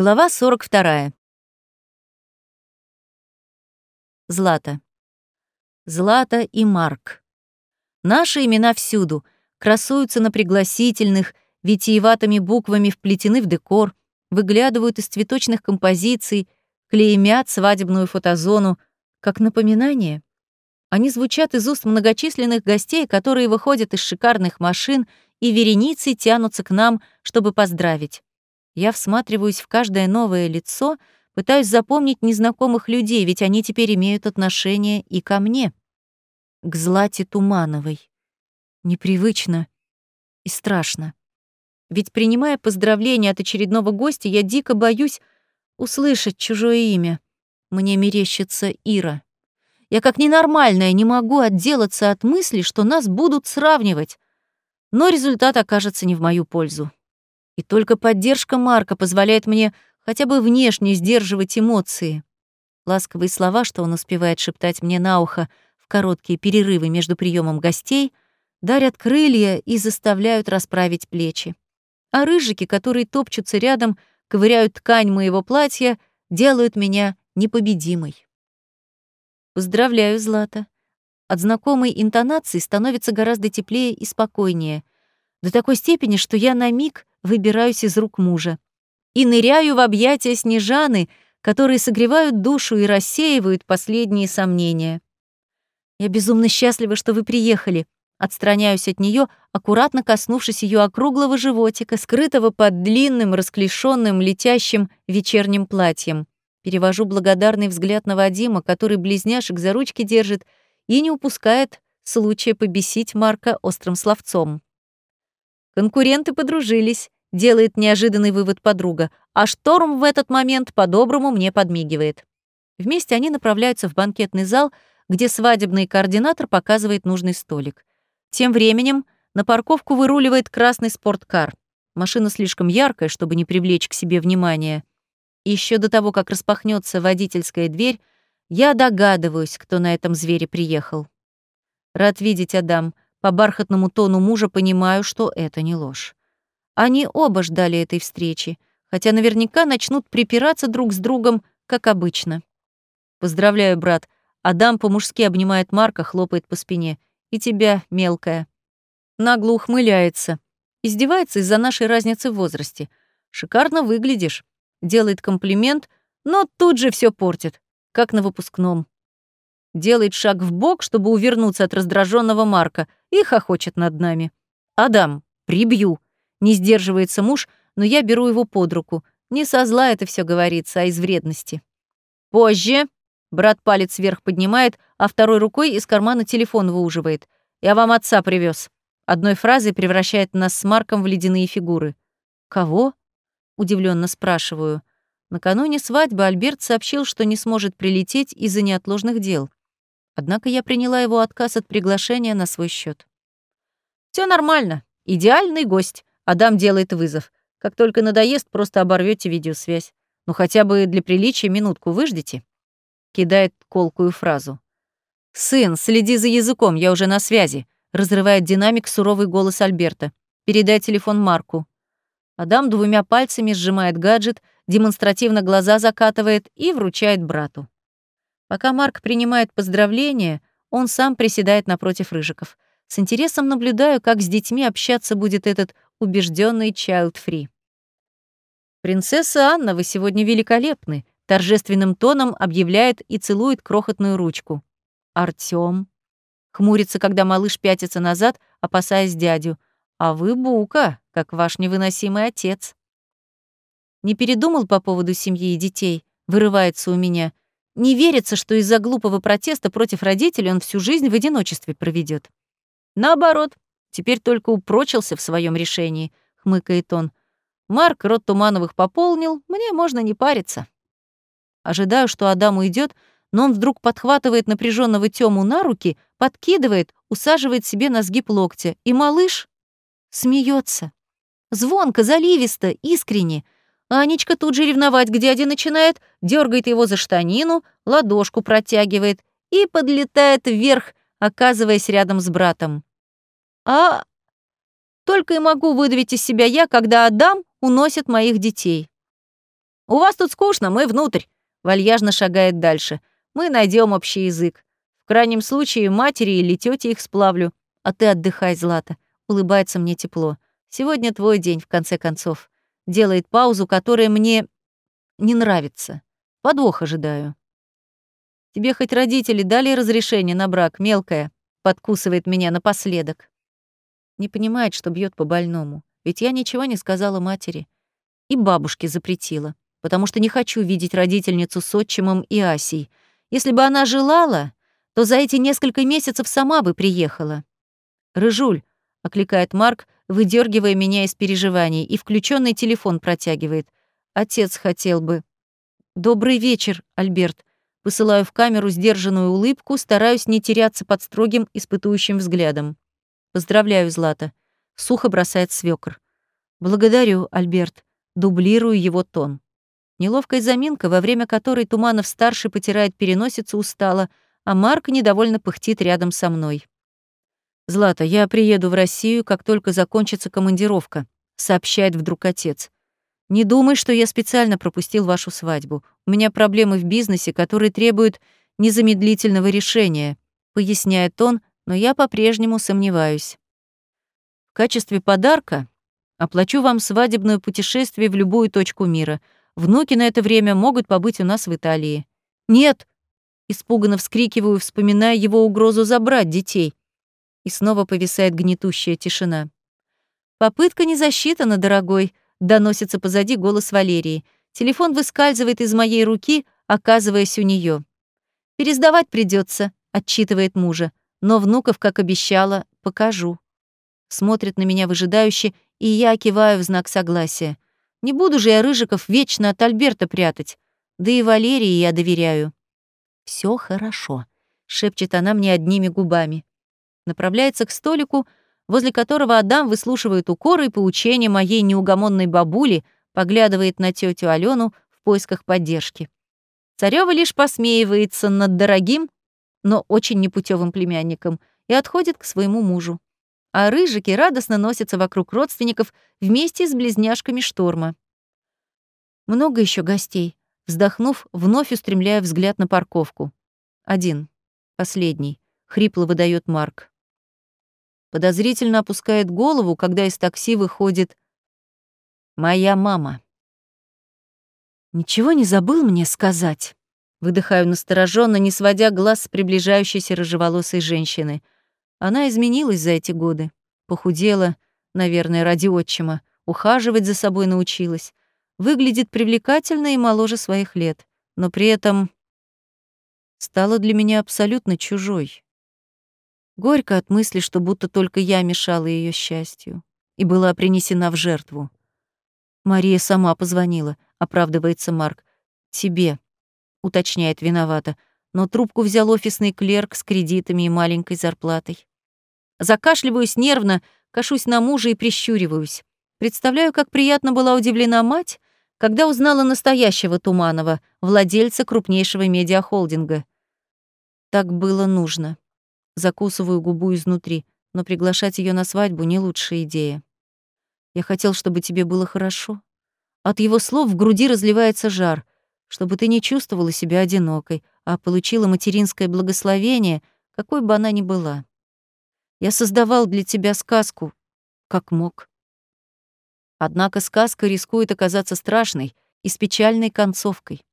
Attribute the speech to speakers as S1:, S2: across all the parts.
S1: Глава 42. Злата. Злата и Марк. Наши имена всюду, красуются на пригласительных, витиеватыми буквами вплетены в декор, выглядывают из цветочных композиций, клеймят свадебную фотозону, как напоминание. Они звучат из уст многочисленных гостей, которые выходят из шикарных машин и вереницей тянутся к нам, чтобы поздравить. Я всматриваюсь в каждое новое лицо, пытаюсь запомнить незнакомых людей, ведь они теперь имеют отношение и ко мне. К Злате Тумановой. Непривычно и страшно. Ведь, принимая поздравления от очередного гостя, я дико боюсь услышать чужое имя. Мне мерещится Ира. Я как ненормальная не могу отделаться от мысли, что нас будут сравнивать. Но результат окажется не в мою пользу. И только поддержка Марка позволяет мне хотя бы внешне сдерживать эмоции. Ласковые слова, что он успевает шептать мне на ухо в короткие перерывы между приемом гостей, дарят крылья и заставляют расправить плечи. А рыжики, которые топчутся рядом, ковыряют ткань моего платья, делают меня непобедимой. Поздравляю, Злата. От знакомой интонации становится гораздо теплее и спокойнее. До такой степени, что я на миг выбираюсь из рук мужа и ныряю в объятия Снежаны, которые согревают душу и рассеивают последние сомнения. Я безумно счастлива, что вы приехали. Отстраняюсь от нее, аккуратно коснувшись ее округлого животика, скрытого под длинным, расклешенным, летящим вечерним платьем. Перевожу благодарный взгляд на Вадима, который близняшек за ручки держит и не упускает случая побесить Марка острым словцом. Конкуренты подружились, делает неожиданный вывод подруга, а Шторм в этот момент по-доброму мне подмигивает. Вместе они направляются в банкетный зал, где свадебный координатор показывает нужный столик. Тем временем на парковку выруливает красный спорткар. Машина слишком яркая, чтобы не привлечь к себе внимания. Еще до того, как распахнется водительская дверь, я догадываюсь, кто на этом звере приехал. Рад видеть, Адам. По бархатному тону мужа понимаю, что это не ложь. Они оба ждали этой встречи, хотя наверняка начнут припираться друг с другом, как обычно. «Поздравляю, брат». Адам по-мужски обнимает Марка, хлопает по спине. «И тебя, мелкая». Нагло ухмыляется. Издевается из-за нашей разницы в возрасте. «Шикарно выглядишь». Делает комплимент, но тут же все портит, как на выпускном делает шаг в бок, чтобы увернуться от раздраженного Марка, и хохочет над нами. «Адам, прибью!» Не сдерживается муж, но я беру его под руку. Не со зла это все говорится, а из вредности. «Позже!» Брат палец вверх поднимает, а второй рукой из кармана телефон выуживает. «Я вам отца привез. Одной фразой превращает нас с Марком в ледяные фигуры. «Кого?» — удивленно спрашиваю. Накануне свадьбы Альберт сообщил, что не сможет прилететь из-за неотложных дел. Однако я приняла его отказ от приглашения на свой счет. Все нормально. Идеальный гость. Адам делает вызов. Как только надоест, просто оборвете видеосвязь. Ну хотя бы для приличия минутку выждите. Кидает колкую фразу. «Сын, следи за языком, я уже на связи», — разрывает динамик суровый голос Альберта. «Передай телефон Марку». Адам двумя пальцами сжимает гаджет, демонстративно глаза закатывает и вручает брату. Пока Марк принимает поздравления, он сам приседает напротив рыжиков. С интересом наблюдаю, как с детьми общаться будет этот убежденный child-free. «Принцесса Анна, вы сегодня великолепны», — торжественным тоном объявляет и целует крохотную ручку. «Артём». Хмурится, когда малыш пятится назад, опасаясь дядю. «А вы бука, как ваш невыносимый отец». Не передумал по поводу семьи и детей, вырывается у меня — не верится, что из-за глупого протеста против родителей он всю жизнь в одиночестве проведет. Наоборот, теперь только упрочился в своем решении, хмыкает он. Марк рот Тумановых пополнил, мне можно не париться. Ожидаю, что Адам уйдет, но он вдруг подхватывает напряженного Тему на руки, подкидывает, усаживает себе на сгиб локтя, и малыш смеется. Звонко, заливисто, искренне — Анечка тут же ревновать к дяде начинает, дергает его за штанину, ладошку протягивает и подлетает вверх, оказываясь рядом с братом. А только и могу выдавить из себя я, когда Адам уносит моих детей. «У вас тут скучно, мы внутрь», — вальяжно шагает дальше. «Мы найдем общий язык. В крайнем случае матери или тете их сплавлю. А ты отдыхай, Злата». Улыбается мне тепло. «Сегодня твой день, в конце концов». Делает паузу, которая мне не нравится. Подвох ожидаю. «Тебе хоть родители дали разрешение на брак, мелкая?» Подкусывает меня напоследок. Не понимает, что бьет по больному. Ведь я ничего не сказала матери. И бабушке запретила, потому что не хочу видеть родительницу с отчимом и Асей. Если бы она желала, то за эти несколько месяцев сама бы приехала. «Рыжуль», — окликает Марк, выдергивая меня из переживаний, и включенный телефон протягивает. «Отец хотел бы». «Добрый вечер, Альберт». Посылаю в камеру сдержанную улыбку, стараюсь не теряться под строгим, испытующим взглядом. «Поздравляю, Злата», — сухо бросает свёкр. «Благодарю, Альберт», — дублирую его тон. Неловкая заминка, во время которой Туманов-старший потирает переносицу устало, а Марк недовольно пыхтит рядом со мной. «Злата, я приеду в Россию, как только закончится командировка», — сообщает вдруг отец. «Не думай, что я специально пропустил вашу свадьбу. У меня проблемы в бизнесе, которые требуют незамедлительного решения», — поясняет он, но я по-прежнему сомневаюсь. В качестве подарка оплачу вам свадебное путешествие в любую точку мира. Внуки на это время могут побыть у нас в Италии. Нет, испуганно вскрикиваю, вспоминая его угрозу забрать детей. И снова повисает гнетущая тишина. Попытка не засчитана, дорогой, доносится позади голос Валерии. Телефон выскальзывает из моей руки, оказываясь у нее. Пересдавать придется, отчитывает мужа но внуков, как обещала, покажу. Смотрит на меня выжидающе, и я киваю в знак согласия. Не буду же я Рыжиков вечно от Альберта прятать. Да и Валерии я доверяю. Все хорошо», — шепчет она мне одними губами. Направляется к столику, возле которого Адам выслушивает укоры и поучения моей неугомонной бабули, поглядывает на тетю Алену в поисках поддержки. Царёва лишь посмеивается над дорогим, но очень непутевым племянником, и отходит к своему мужу. А рыжики радостно носятся вокруг родственников вместе с близняшками шторма. Много еще гостей. Вздохнув, вновь устремляя взгляд на парковку. Один. Последний. Хрипло выдает Марк. Подозрительно опускает голову, когда из такси выходит «Моя мама». «Ничего не забыл мне сказать?» Выдыхаю настороженно, не сводя глаз с приближающейся рыжеволосой женщины. Она изменилась за эти годы. Похудела, наверное, ради отчима. Ухаживать за собой научилась. Выглядит привлекательно и моложе своих лет. Но при этом стала для меня абсолютно чужой. Горько от мысли, что будто только я мешала ее счастью и была принесена в жертву. Мария сама позвонила, оправдывается Марк. Тебе уточняет виновато, но трубку взял офисный клерк с кредитами и маленькой зарплатой. Закашливаюсь нервно, кашусь на мужа и прищуриваюсь. Представляю, как приятно была удивлена мать, когда узнала настоящего Туманова, владельца крупнейшего медиахолдинга. Так было нужно. Закусываю губу изнутри, но приглашать ее на свадьбу не лучшая идея. Я хотел, чтобы тебе было хорошо. От его слов в груди разливается жар чтобы ты не чувствовала себя одинокой, а получила материнское благословение, какой бы она ни была. Я создавал для тебя сказку, как мог. Однако сказка рискует оказаться страшной и с печальной концовкой.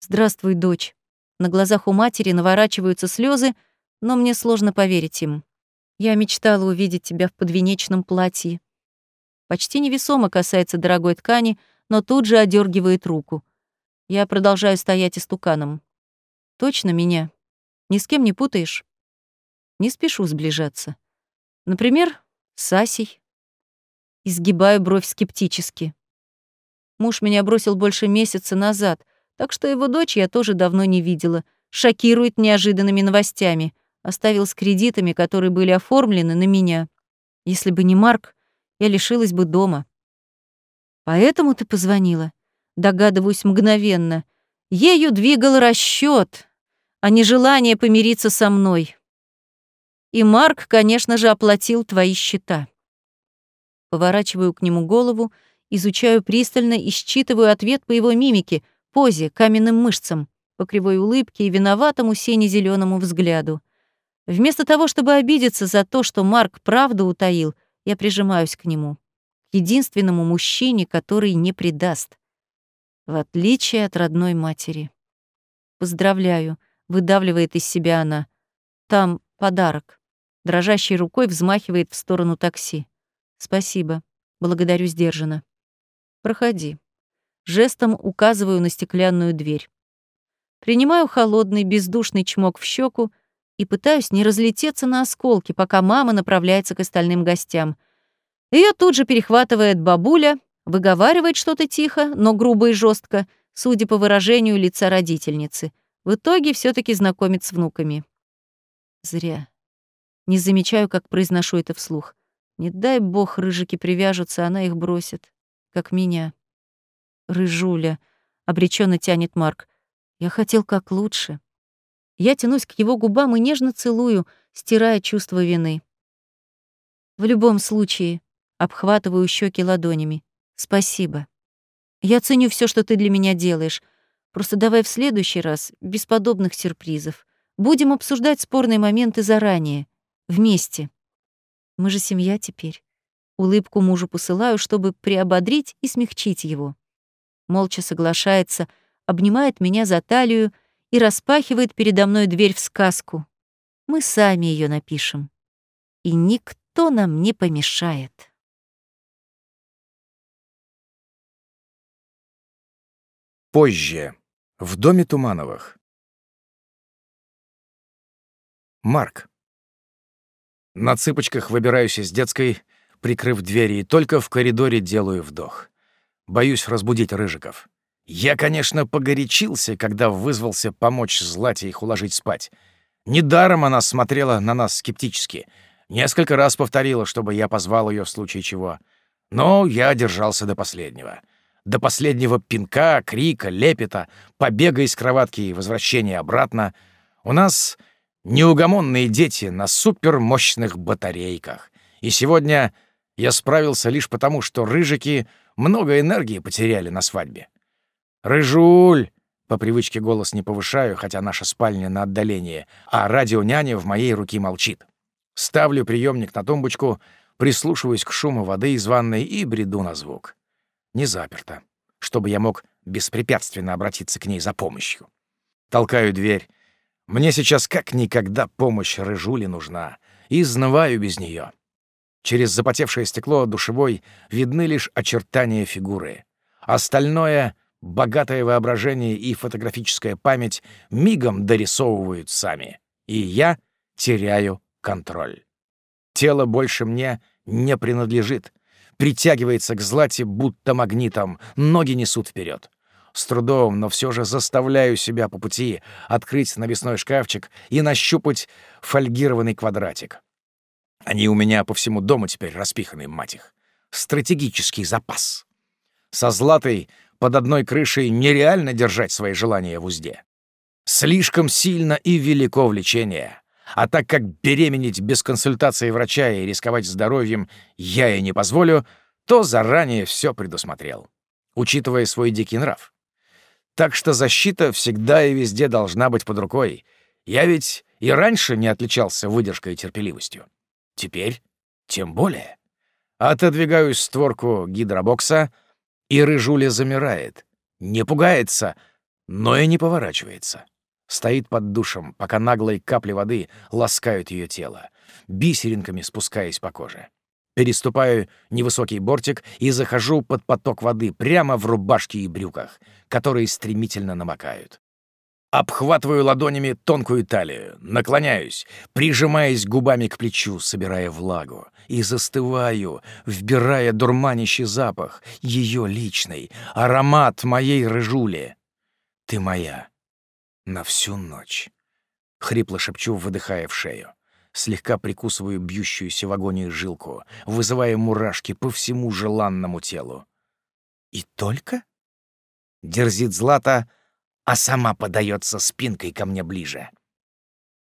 S1: «Здравствуй, дочь». На глазах у матери наворачиваются слезы, но мне сложно поверить им. Я мечтала увидеть тебя в подвенечном платье. Почти невесомо касается дорогой ткани, но тут же одергивает руку — я продолжаю стоять истуканом. Точно меня? Ни с кем не путаешь? Не спешу сближаться. Например, с Асей. Изгибаю бровь скептически. Муж меня бросил больше месяца назад, так что его дочь я тоже давно не видела. Шокирует неожиданными новостями. Оставил с кредитами, которые были оформлены на меня. Если бы не Марк, я лишилась бы дома. Поэтому ты позвонила? Догадываюсь мгновенно. Ею двигал расчет, а не желание помириться со мной. И Марк, конечно же, оплатил твои счета. Поворачиваю к нему голову изучаю пристально и считываю ответ по его мимике, позе, каменным мышцам, по кривой улыбке и виноватому сине-зеленому взгляду. Вместо того, чтобы обидеться за то, что Марк правду утаил, я прижимаюсь к нему, к единственному мужчине, который не предаст. В отличие от родной матери. «Поздравляю», — выдавливает из себя она. «Там подарок». Дрожащей рукой взмахивает в сторону такси. «Спасибо. Благодарю сдержанно». «Проходи». Жестом указываю на стеклянную дверь. Принимаю холодный, бездушный чмок в щеку и пытаюсь не разлететься на осколки, пока мама направляется к остальным гостям. Ее тут же перехватывает бабуля, выговаривает что-то тихо, но грубо и жестко, судя по выражению лица родительницы. В итоге все таки знакомит с внуками. Зря. Не замечаю, как произношу это вслух. Не дай бог рыжики привяжутся, она их бросит. Как меня. Рыжуля. Обреченно тянет Марк. Я хотел как лучше. Я тянусь к его губам и нежно целую, стирая чувство вины. В любом случае, обхватываю щеки ладонями. Спасибо. Я ценю все, что ты для меня делаешь. Просто давай в следующий раз, без подобных сюрпризов. Будем обсуждать спорные моменты заранее. Вместе. Мы же семья теперь. Улыбку мужу посылаю, чтобы приободрить и смягчить его. Молча соглашается, обнимает меня за талию и распахивает передо мной дверь в сказку. Мы сами ее напишем. И никто нам не помешает.
S2: Позже. В доме Тумановых. Марк. На цыпочках выбираюсь из детской, прикрыв двери, и только в коридоре делаю вдох. Боюсь разбудить Рыжиков. Я, конечно, погорячился, когда вызвался помочь Злате их уложить спать. Недаром она смотрела на нас скептически. Несколько раз повторила, чтобы я позвал ее в случае чего. Но я держался до последнего. До последнего пинка, крика, лепета, побега из кроватки и возвращения обратно. У нас неугомонные дети на супермощных батарейках. И сегодня я справился лишь потому, что рыжики много энергии потеряли на свадьбе. «Рыжуль!» — по привычке голос не повышаю, хотя наша спальня на отдалении, а радионяня в моей руке молчит. Ставлю приемник на тумбочку, прислушиваюсь к шуму воды из ванной и бреду на звук. Не заперто, чтобы я мог беспрепятственно обратиться к ней за помощью. Толкаю дверь, мне сейчас как никогда помощь Рыжули нужна, и изнываю без нее. Через запотевшее стекло душевой видны лишь очертания фигуры. Остальное — богатое воображение и фотографическая память мигом дорисовывают сами. И я теряю контроль. Тело больше мне не принадлежит. Притягивается к злате будто магнитом, ноги несут вперед. С трудом, но все же заставляю себя по пути открыть навесной шкафчик и нащупать фольгированный квадратик. Они у меня по всему дому теперь распиханы, мать их. Стратегический запас. Со златой под одной крышей нереально держать свои желания в узде. Слишком сильно и велико влечение. А так как беременеть без консультации врача и рисковать здоровьем я и не позволю, то заранее все предусмотрел, учитывая свой дикий нрав. Так что защита всегда и везде должна быть под рукой. Я ведь и раньше не отличался выдержкой и терпеливостью. Теперь тем более. Отодвигаю створку гидробокса, и рыжуля замирает. Не пугается, но и не поворачивается. Стоит под душем, пока наглые капли воды ласкают ее тело, бисеринками спускаясь по коже. Переступаю невысокий бортик и захожу под поток воды прямо в рубашке и брюках, которые стремительно намокают. Обхватываю ладонями тонкую талию, наклоняюсь, прижимаясь губами к плечу, собирая влагу, и застываю, вбирая дурманящий запах, ее личный, аромат моей рыжули. «Ты моя. На всю ночь», — хрипло шепчу, выдыхая в шею слегка прикусываю бьющуюся в агонии жилку, вызывая мурашки по всему желанному телу. «И только?» — дерзит Злата, а сама подается спинкой ко мне ближе.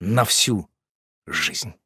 S2: «На всю жизнь».